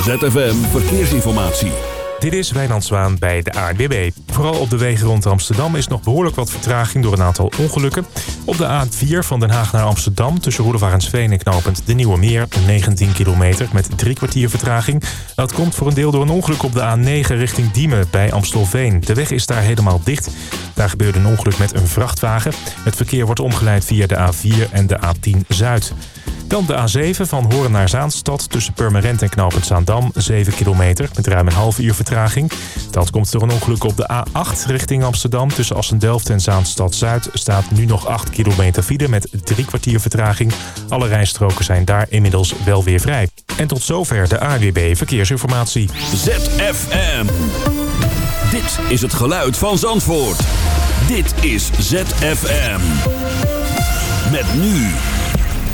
ZFM Verkeersinformatie. Dit is Wijnand Zwaan bij de ANWB. Vooral op de wegen rond Amsterdam is nog behoorlijk wat vertraging door een aantal ongelukken. Op de A4 van Den Haag naar Amsterdam tussen Roelevarensveen en Knopend de Nieuwe Meer 19 kilometer met drie kwartier vertraging. Dat komt voor een deel door een ongeluk op de A9 richting Diemen bij Amstelveen. De weg is daar helemaal dicht. Daar gebeurde een ongeluk met een vrachtwagen. Het verkeer wordt omgeleid via de A4 en de A10 Zuid. Dan de A7 van Horen naar Zaanstad tussen Purmerend en Knopend Zaandam. 7 kilometer met ruim een half uur vertraging. Dat komt door een ongeluk op de A8 richting Amsterdam. Tussen Assendelft en Zaanstad-Zuid staat nu nog 8 kilometer file met drie kwartier vertraging. Alle rijstroken zijn daar inmiddels wel weer vrij. En tot zover de AWB Verkeersinformatie. ZFM. Dit is het geluid van Zandvoort. Dit is ZFM. Met nu...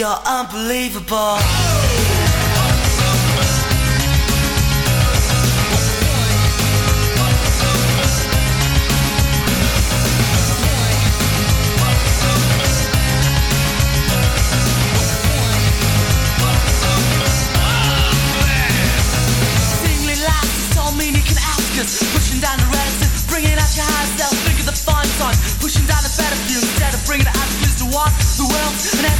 You're unbelievable. Pushing down the reticence, bringing out your the fun pushing down the instead of bringing the attitudes to what? The world and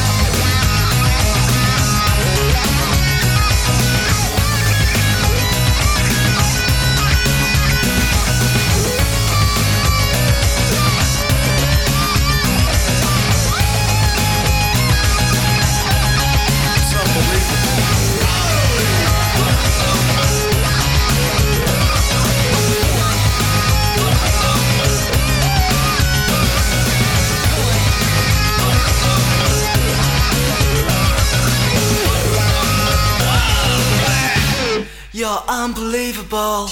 People.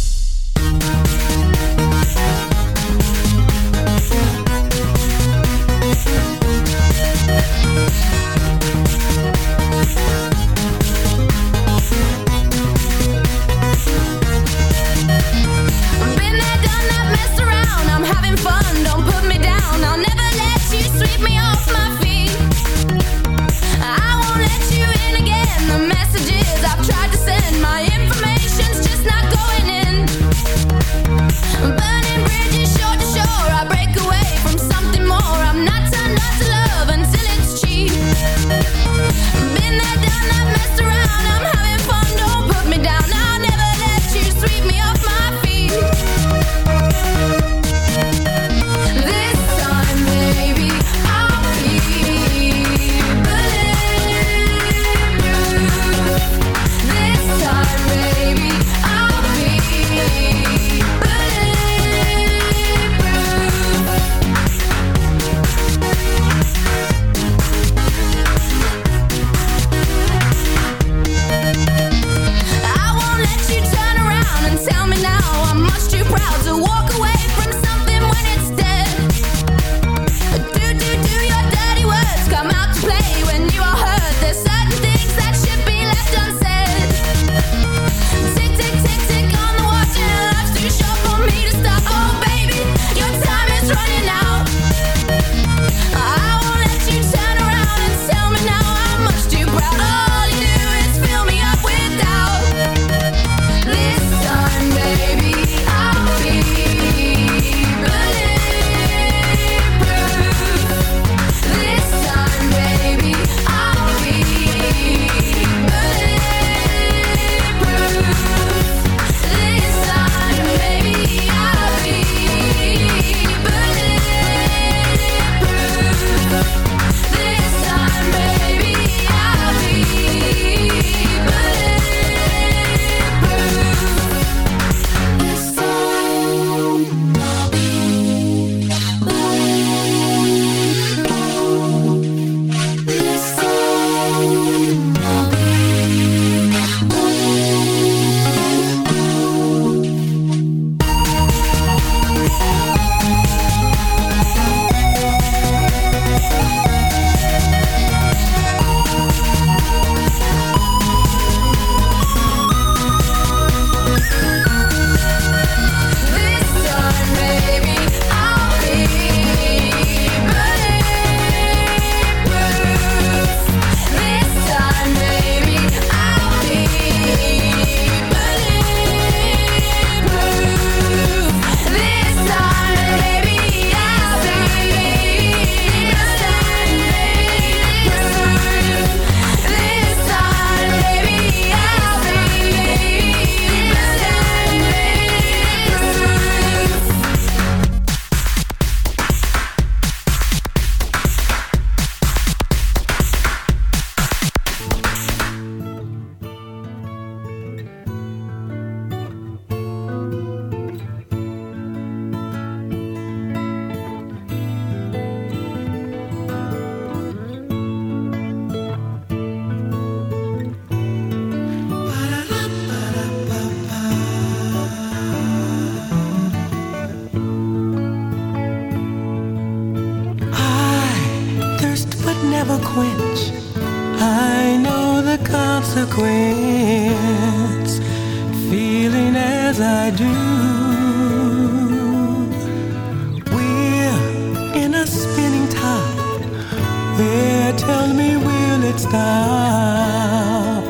stop.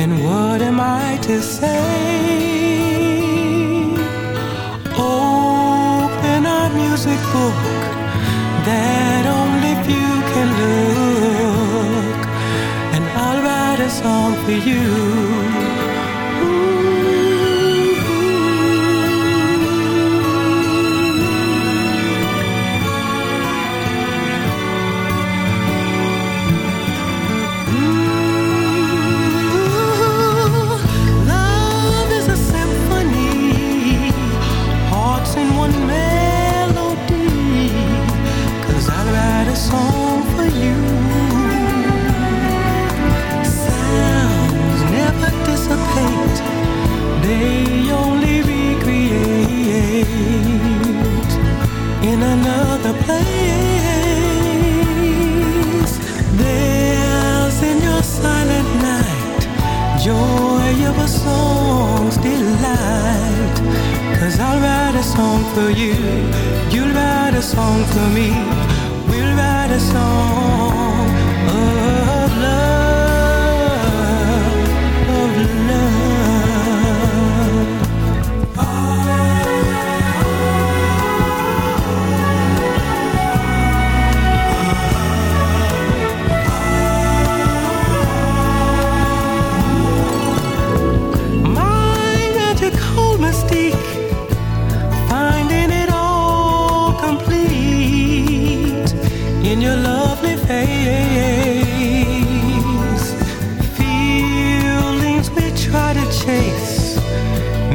And what am I to say?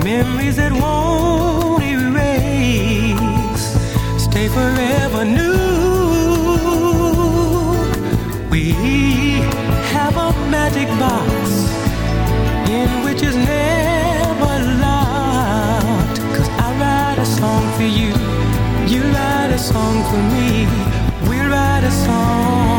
memories that won't erase stay forever new. We have a magic box in which is never locked. Cause I write a song for you, you write a song for me, we write a song.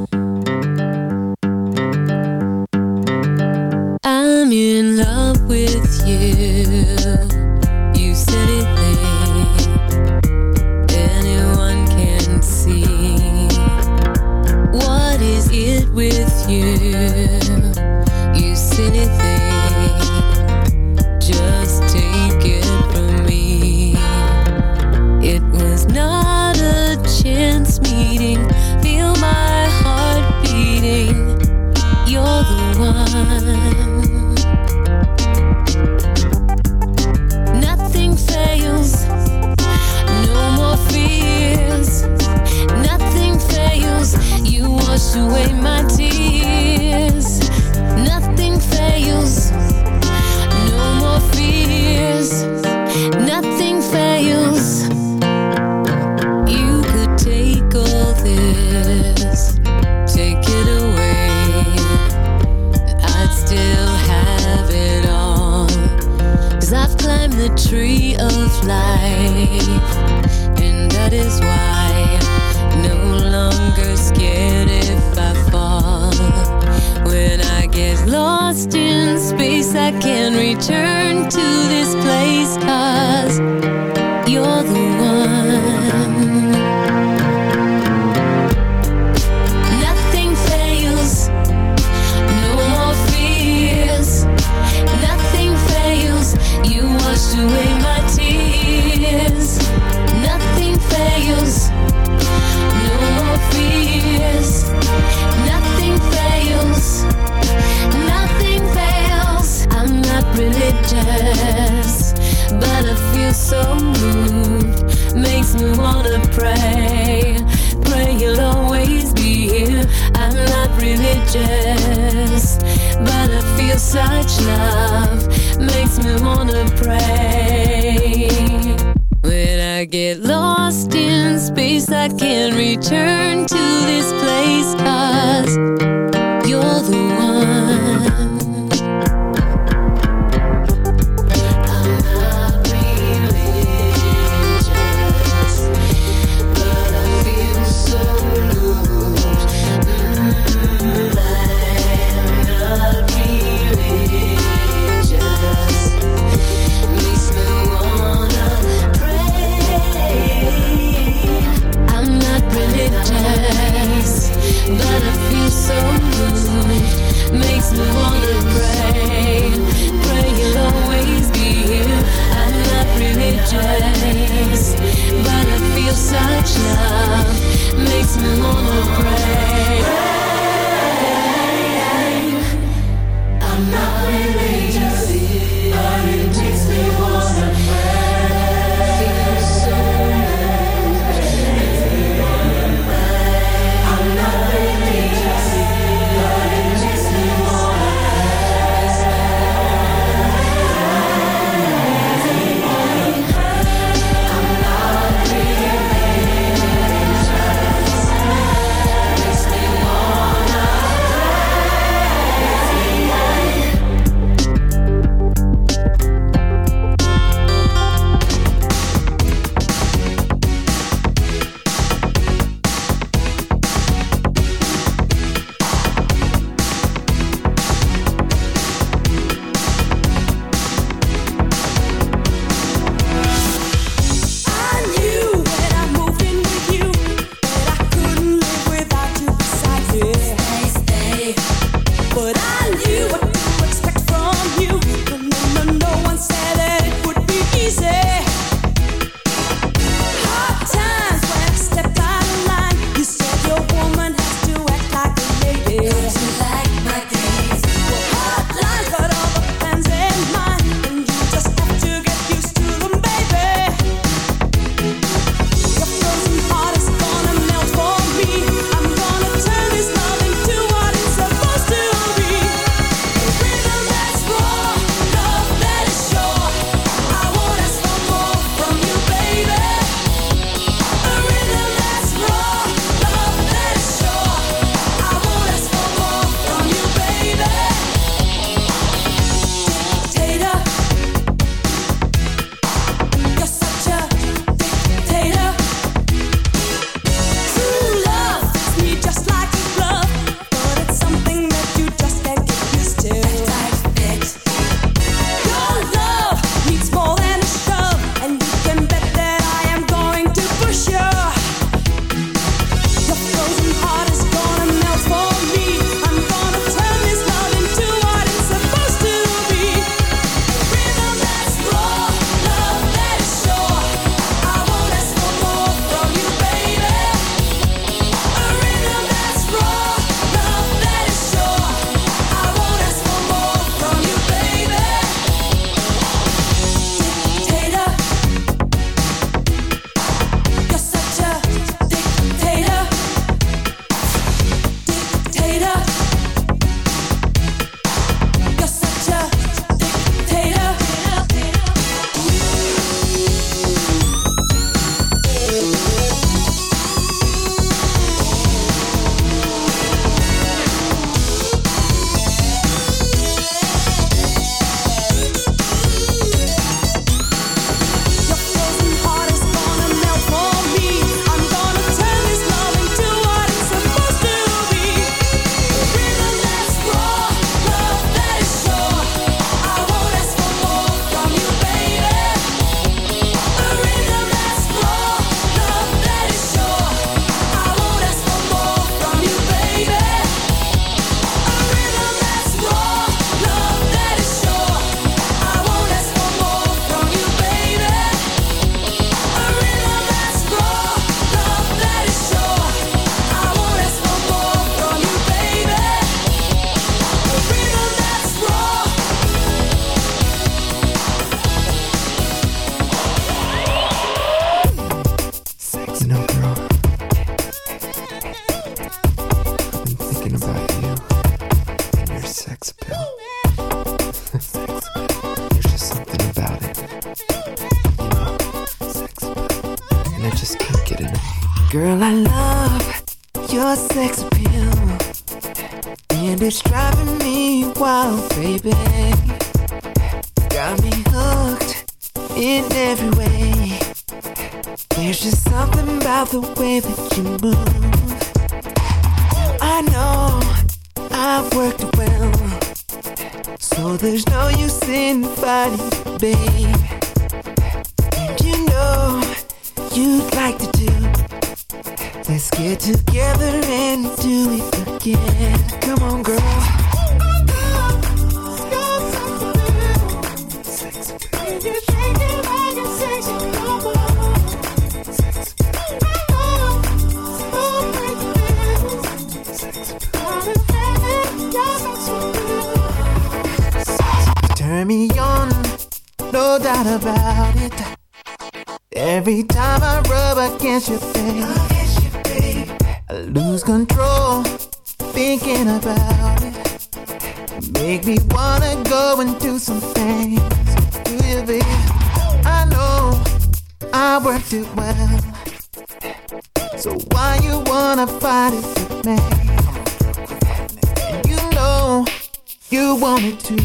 you wanted to.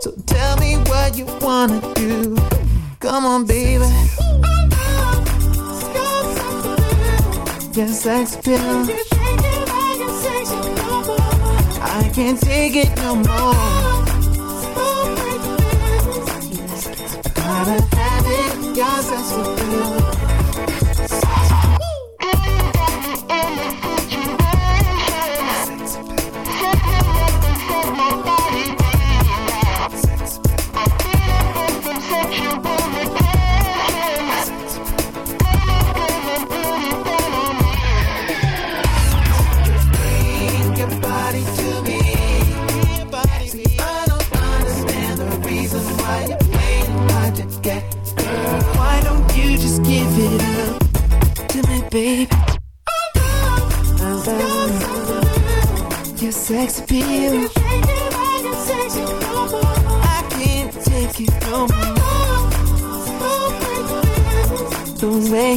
So tell me what you wanna do. Come on, baby. Yes, sex appeal. I can't take it no more. I gotta have it. Your sex appeal. baby. I love your sex appeal. I can't take it no more. The way